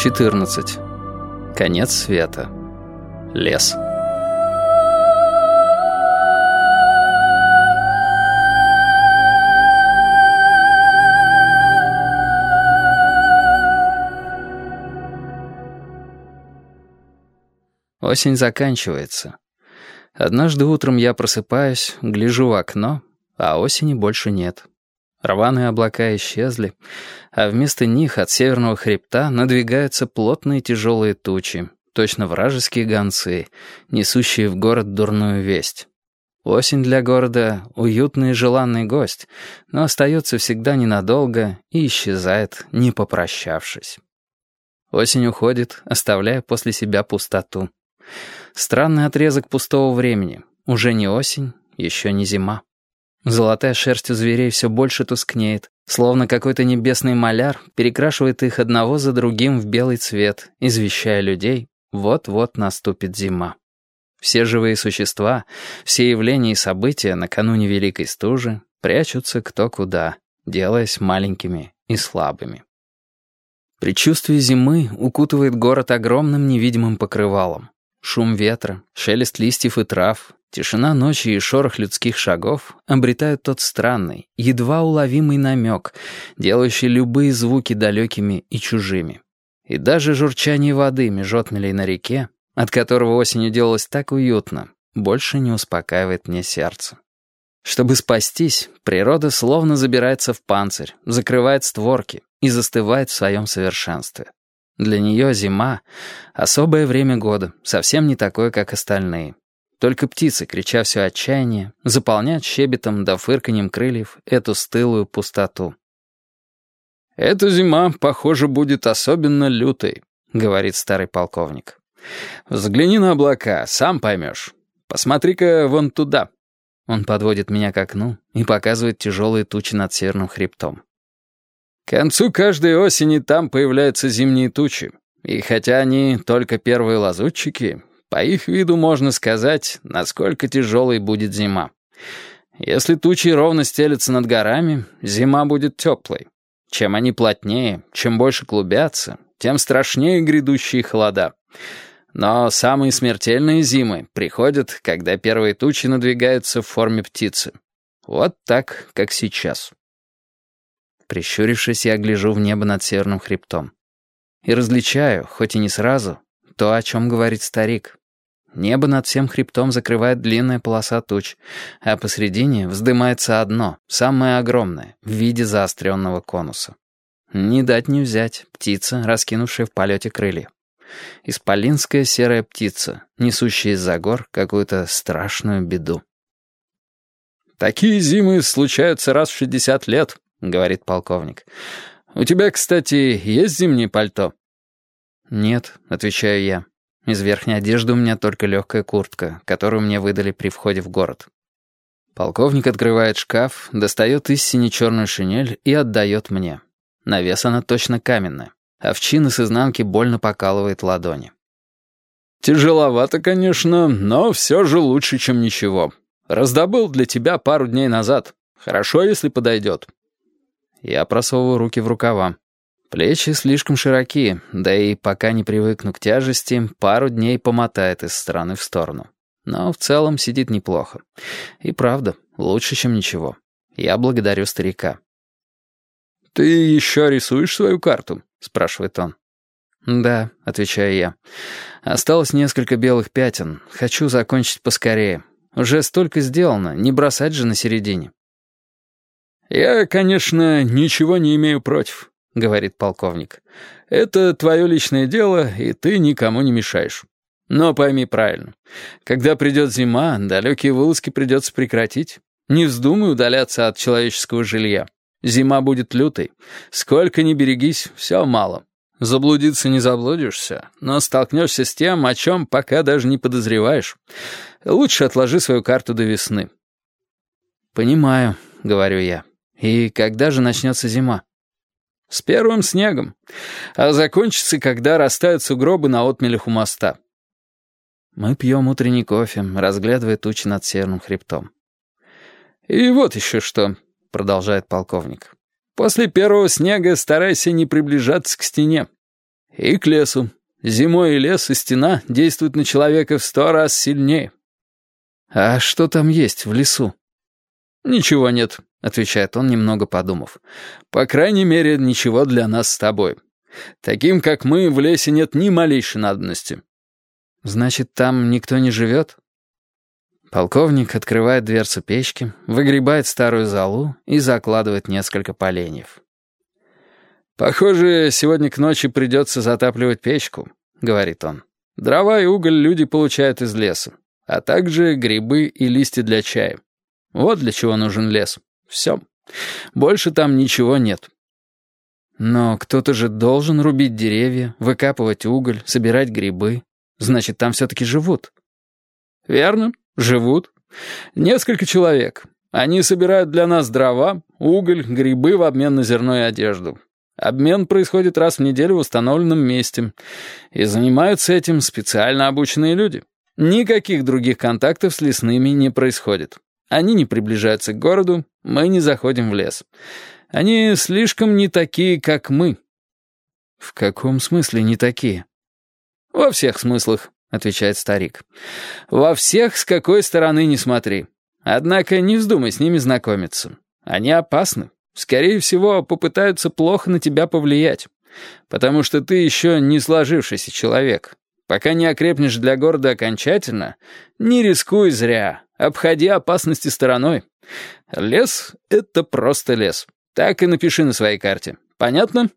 14. Конец света. Лес. Осень заканчивается. Однажды утром я просыпаюсь, гляжу в окно, а осени больше нет. Рваные облака исчезли, а вместо них от северного хребта надвигаются плотные тяжелые тучи, точно вражеские гонцы, несущие в город дурную весть. Осень для города — уютный и желанный гость, но остается всегда ненадолго и исчезает, не попрощавшись. Осень уходит, оставляя после себя пустоту. Странный отрезок пустого времени. Уже не осень, еще не зима. Золотая шерсть у зверей все больше тускнеет, словно какой-то небесный маляр перекрашивает их одного за другим в белый цвет, извещая людей, вот-вот наступит зима. Все живые существа, все явления и события накануне Великой Стужи прячутся кто куда, делаясь маленькими и слабыми. Предчувствие зимы укутывает город огромным невидимым покрывалом. Шум ветра, шелест листьев и трав, тишина ночи и шорох людских шагов обретают тот странный, едва уловимый намек, делающий любые звуки далекими и чужими. И даже журчание воды меж отмелей на реке, от которого осенью делалось так уютно, больше не успокаивает мне сердце. Чтобы спастись, природа словно забирается в панцирь, закрывает створки и застывает в своем совершенстве. Для нее зима — особое время года, совсем не такое, как остальные. Только птицы, крича все отчаяние, заполняют щебетом да фырканьем крыльев эту стылую пустоту. «Эта зима, похоже, будет особенно лютой», — говорит старый полковник. «Взгляни на облака, сам поймешь. Посмотри-ка вон туда». Он подводит меня к окну и показывает тяжелые тучи над северным хребтом. К концу каждой осени там появляются зимние тучи. И хотя они только первые лазутчики, по их виду можно сказать, насколько тяжелой будет зима. Если тучи ровно стелятся над горами, зима будет теплой. Чем они плотнее, чем больше клубятся, тем страшнее грядущие холода. Но самые смертельные зимы приходят, когда первые тучи надвигаются в форме птицы. Вот так, как сейчас. Прищурившись, я гляжу в небо над северным хребтом. И различаю, хоть и не сразу, то, о чем говорит старик. Небо над всем хребтом закрывает длинная полоса туч, а посредине вздымается одно, самое огромное, в виде заостренного конуса. Не дать не взять, птица, раскинувшая в полете крылья. Исполинская серая птица, несущая из-за гор какую-то страшную беду. «Такие зимы случаются раз в шестьдесят лет», — говорит полковник. «У тебя, кстати, есть зимнее пальто?» «Нет», — отвечаю я. «Из верхней одежды у меня только легкая куртка, которую мне выдали при входе в город». Полковник открывает шкаф, достает из сине-черную шинель и отдает мне. На вес она точно каменная. Овчина с изнанки больно покалывает ладони. «Тяжеловато, конечно, но все же лучше, чем ничего. Раздобыл для тебя пару дней назад. Хорошо, если подойдет». Я просовываю руки в рукава. Плечи слишком широкие, да и пока не привыкну к тяжести, пару дней помотает из стороны в сторону. Но в целом сидит неплохо. И правда, лучше, чем ничего. Я благодарю старика. «Ты еще рисуешь свою карту?» — спрашивает он. «Да», — отвечаю я. «Осталось несколько белых пятен. Хочу закончить поскорее. Уже столько сделано, не бросать же на середине». «Я, конечно, ничего не имею против», — говорит полковник. «Это твое личное дело, и ты никому не мешаешь. Но пойми правильно. Когда придет зима, далекие вылазки придется прекратить. Не вздумай удаляться от человеческого жилья. Зима будет лютой. Сколько ни берегись, все мало. Заблудиться не заблудишься, но столкнешься с тем, о чем пока даже не подозреваешь. Лучше отложи свою карту до весны». «Понимаю», — говорю я. «И когда же начнется зима?» «С первым снегом. А закончится, когда растают сугробы на отмелях у моста». Мы пьем утренний кофе, разглядывая тучи над северным хребтом. «И вот еще что», — продолжает полковник. «После первого снега старайся не приближаться к стене. И к лесу. Зимой и лес, и стена действуют на человека в сто раз сильнее. А что там есть в лесу? Ничего нет, отвечает он, немного подумав. По крайней мере, ничего для нас с тобой. Таким, как мы, в лесе нет ни малейшей надобности. Значит, там никто не живет? Полковник открывает дверцу печки, выгребает старую золу и закладывает несколько поленьев. «Похоже, сегодня к ночи придется затапливать печку», — говорит он. «Дрова и уголь люди получают из леса, а также грибы и листья для чая. Вот для чего нужен лес. Все. Больше там ничего нет». «Но кто-то же должен рубить деревья, выкапывать уголь, собирать грибы. Значит, там все-таки живут». «Верно, живут. Несколько человек. Они собирают для нас дрова, уголь, грибы в обмен на зерно и одежду. Обмен происходит раз в неделю в установленном месте, и занимаются этим специально обученные люди. Никаких других контактов с лесными не происходит. Они не приближаются к городу, мы не заходим в лес. Они слишком не такие, как мы. В каком смысле не такие? Во всех смыслах, отвечает старик. Во всех, с какой стороны не смотри. Однако не вздумай с ними знакомиться. Они опасны. Скорее всего, попытаются плохо на тебя повлиять. Потому что ты еще не сложившийся человек. Пока не окрепнешь для города окончательно, не рискуй зря. Обходи опасности стороной. Лес — это просто лес. Так и напиши на своей карте. Понятно?